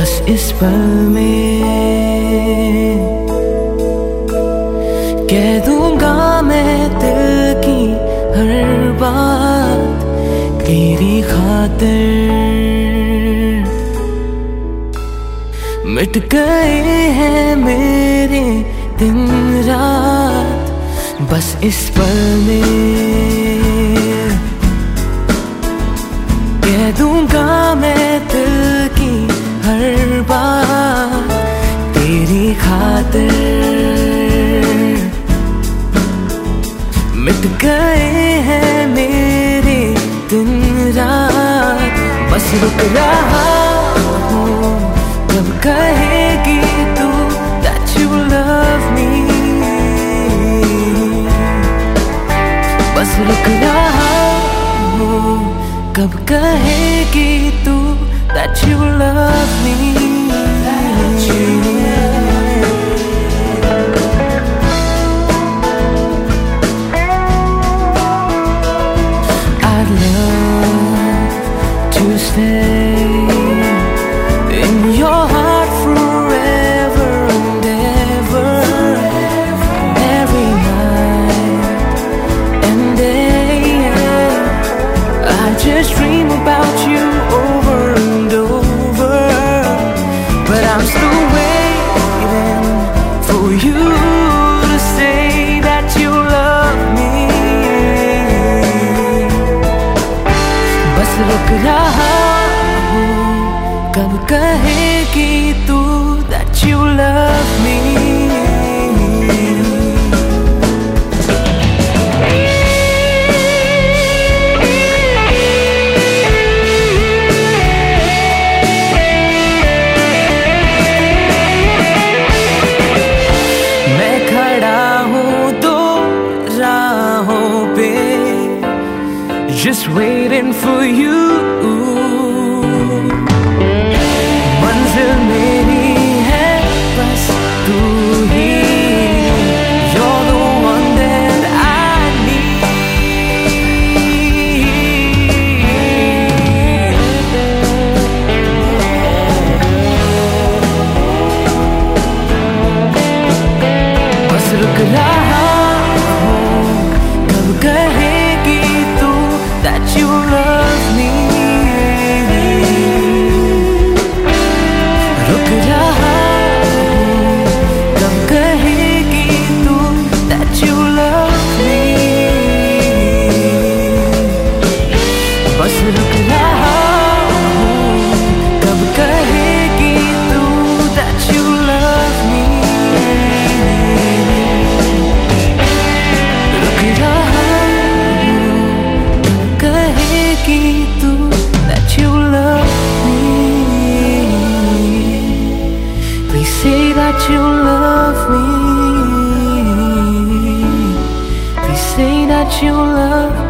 बस इस पल में। कह दूँगा मैं दिल की हर बात, तेरी खातिर। मिट गए हैं मेरे दिन रात, बस इस पल में। कह दूँगा मैं मिट गए हैं मेरे दिन रात। बस रुक रहा हूँ। कब कहेगी तू, that you love me बस रुक रहा हूँ। कब कहेगी तू, that you love me रुक रहा हूँ। कब कहेगी तू that you just waiting for you. Me. Please say that you love